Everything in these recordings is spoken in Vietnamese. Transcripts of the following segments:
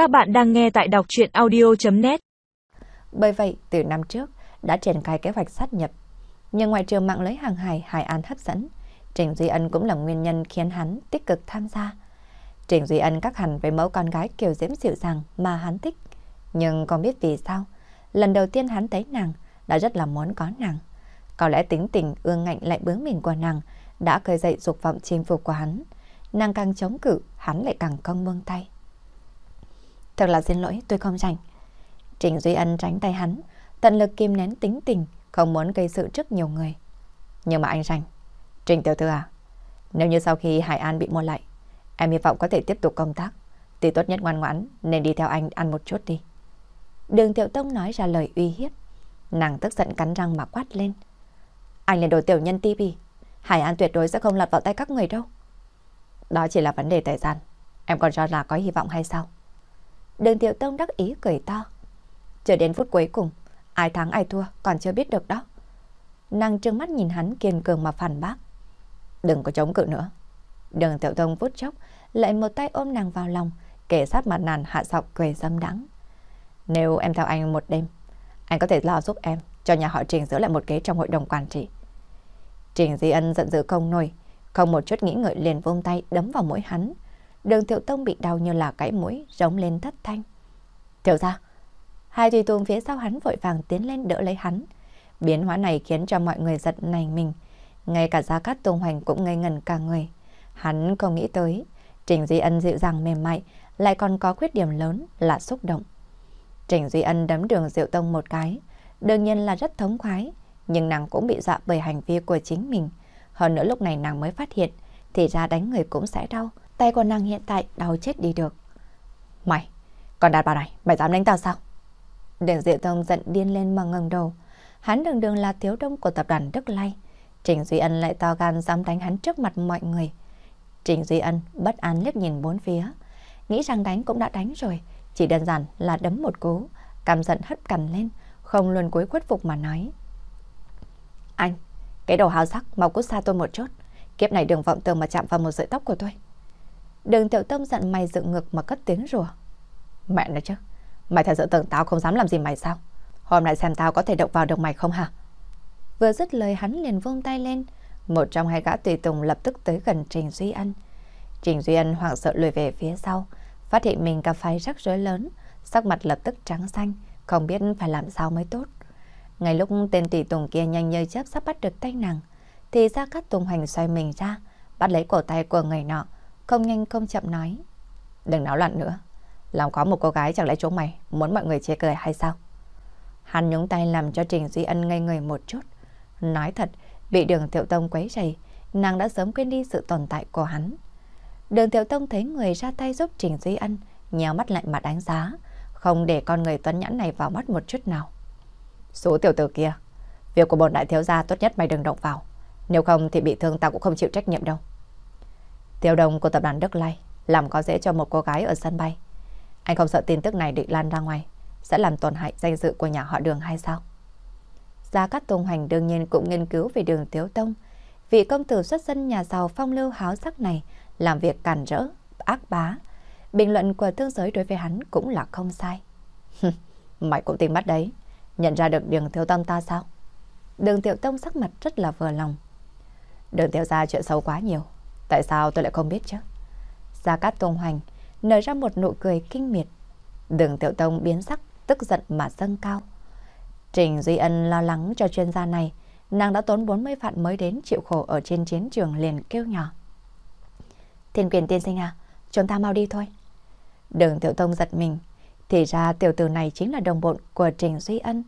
Các bạn đang nghe tại đọc chuyện audio.net Bởi vậy, từ năm trước, đã triển khai kế hoạch sát nhập. Nhưng ngoài trường mạng lưới hàng hải Hải An hấp dẫn, Trình Duy Ân cũng là nguyên nhân khiến hắn tích cực tham gia. Trình Duy Ân các hẳn với mẫu con gái kiều diễm dịu dàng mà hắn thích. Nhưng không biết vì sao, lần đầu tiên hắn thấy nàng đã rất là muốn có nàng. Có lẽ tính tình ương ngạnh lại bướng mình của nàng đã khơi dậy dục vọng chinh phục của hắn. Nàng càng chống cự, hắn lại càng cong buông tay. Thật là xin lỗi, tôi không rảnh. Trình Duy Ân tránh tay hắn, tận lực kim nén tính tình, không muốn gây sự trước nhiều người. Nhưng mà anh rảnh. Trình Tiểu Thư à, nếu như sau khi Hải An bị mua lại, em hy vọng có thể tiếp tục công tác, thì tốt nhất ngoan ngoãn nên đi theo anh ăn một chút đi. Đường Tiểu Tông nói ra lời uy hiếp. Nàng tức giận cắn răng mà quát lên. Anh là đồ tiểu nhân ti bì. Hải An tuyệt đối sẽ không lọt vào tay các người đâu. Đó chỉ là vấn đề thời gian. Em còn cho là có hy vọng hay sao? Đường Tiểu Tông đắc ý cười to. Chờ đến phút cuối cùng, ai thắng ai thua còn chưa biết được đó. Nàng trừng mắt nhìn hắn kiên cường mà phản bác. Đừng có chống cự nữa. Đường Tiểu Tông vút chốc, lại một tay ôm nàng vào lòng, kể sát mặt nàng hạ giọng cười dâm đắng. Nếu em theo anh một đêm, anh có thể lo giúp em cho nhà họ Trình giữ lại một kế trong hội đồng quản trị. Trình Di Ân giận dữ không nổi, không một chút nghĩ ngợi liền vung tay đấm vào mũi hắn. Đường thiệu Tông bị đau như là cãi mũi, rống lên thất thanh. Thiệu ra, hai tùy tùng phía sau hắn vội vàng tiến lên đỡ lấy hắn. Biến hóa này khiến cho mọi người giật nảy mình. Ngay cả Gia Cát Tông Hoành cũng ngây ngần cả người. Hắn không nghĩ tới, Trình Duy Ân dịu dàng mềm mại, lại còn có khuyết điểm lớn là xúc động. Trình Duy Ân đấm đường Diệu Tông một cái, đương nhiên là rất thống khoái, nhưng nàng cũng bị dọa bởi hành vi của chính mình. Hơn nữa lúc này nàng mới phát hiện, thì ra đánh người cũng sẽ đau, tay của nàng hiện tại đau chết đi được. Mày, còn đàn bà này, mày dám đánh tao sao? Đường Diệu Tông giận điên lên mà ngẩng đầu. Hắn đường đường là thiếu đông của tập đoàn Đức Lai. Trình Duy Ân lại to gan dám đánh hắn trước mặt mọi người. Trình Duy Ân bất an liếc nhìn bốn phía. Nghĩ rằng đánh cũng đã đánh rồi. Chỉ đơn giản là đấm một cú. Cảm giận hất cằn lên. Không luôn cuối khuất phục mà nói. Anh, cái đầu hào sắc mau cút xa tôi một chút. Kiếp này đừng vọng tưởng mà chạm vào một sợi tóc của tôi. Đường tiểu tâm giận mày dựng ngực mà cất tiếng rủa. Mẹ nói chứ, mày thật sự tưởng tao không dám làm gì mày sao? Hôm nay xem tao có thể động vào được mày không hả? Vừa dứt lời hắn liền vung tay lên, một trong hai gã tùy tùng lập tức tới gần Trình Duy Ân. Trình Duy Ân hoảng sợ lùi về phía sau, phát hiện mình gặp phải rắc rối lớn, sắc mặt lập tức trắng xanh, không biết phải làm sao mới tốt. Ngay lúc tên tùy tùng kia nhanh như chớp sắp bắt được tay nàng, thì ra các Tùng Hành xoay mình ra, bắt lấy cổ tay của người nọ, không nhanh không chậm nói. Đừng náo loạn nữa, lòng có một cô gái chẳng lẽ chỗ mày muốn mọi người chê cười hay sao? Hắn nhúng tay làm cho Trình Duy Ân ngây người một chút. Nói thật, bị đường Tiểu Tông quấy rầy, nàng đã sớm quên đi sự tồn tại của hắn. Đường Tiểu Tông thấy người ra tay giúp Trình Duy Ân, nhéo mắt lại mà đánh giá, không để con người tuấn nhãn này vào mắt một chút nào. Số tiểu tử kia, việc của bọn đại thiếu gia tốt nhất mày đừng động vào. Nếu không thì bị thương tao cũng không chịu trách nhiệm đâu. Tiêu đồng của tập đoàn Đức Lai làm có dễ cho một cô gái ở sân bay. Anh không sợ tin tức này định lan ra ngoài, sẽ làm tổn hại danh dự của nhà họ đường hay sao? Gia Cát Tùng Hành đương nhiên cũng nghiên cứu về đường Tiếu Tông. Vị công tử xuất thân nhà giàu phong lưu háo sắc này làm việc cản rỡ, ác bá. Bình luận của thương giới đối với hắn cũng là không sai. Mày cũng tìm mắt đấy. Nhận ra được đường Tiếu Tông ta sao? Đường Tiểu Tông sắc mặt rất là vừa lòng. Đường Tiểu ra chuyện xấu quá nhiều. Tại sao tôi lại không biết chứ? Gia Cát tông hoành nở ra một nụ cười kinh miệt. Đường Tiểu Tông biến sắc, tức giận mà dâng cao. Trình Duy Ân lo lắng cho chuyên gia này, nàng đã tốn 40 vạn mới đến chịu khổ ở trên chiến trường liền kêu nhỏ. Thiên quyền tiên sinh à, chúng ta mau đi thôi. Đường Tiểu Tông giật mình, thì ra tiểu tử này chính là đồng bọn của Trình Duy Ân,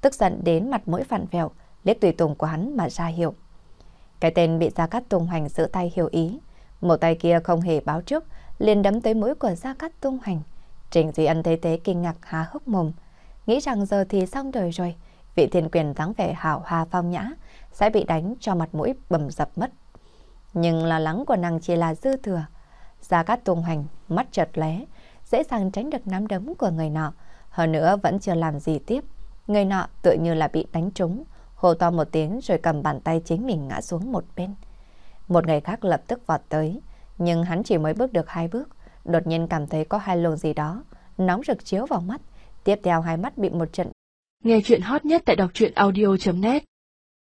tức giận đến mặt mũi phản vẹo, liếc tùy tùng của hắn mà ra hiệu. Cái tên bị Gia Cát Tung Hành giữ tay hiểu ý, một tay kia không hề báo trước, liền đấm tới mũi của Gia Cát Tung Hành. Trình Duy Ân thấy thế kinh ngạc há hốc mồm, nghĩ rằng giờ thì xong đời rồi, vị thiên quyền dáng vẻ hảo hoa phong nhã sẽ bị đánh cho mặt mũi bầm dập mất. Nhưng lo lắng của nàng chỉ là dư thừa. Gia Cát Tung Hành mắt chợt lé, dễ dàng tránh được nắm đấm của người nọ, hơn nữa vẫn chưa làm gì tiếp. Người nọ tự như là bị đánh trúng, hô to một tiếng rồi cầm bàn tay chính mình ngã xuống một bên. Một người khác lập tức vọt tới, nhưng hắn chỉ mới bước được hai bước, đột nhiên cảm thấy có hai luồng gì đó nóng rực chiếu vào mắt. Tiếp theo hai mắt bị một trận. Nghe chuyện hot nhất tại đọc truyện audio.net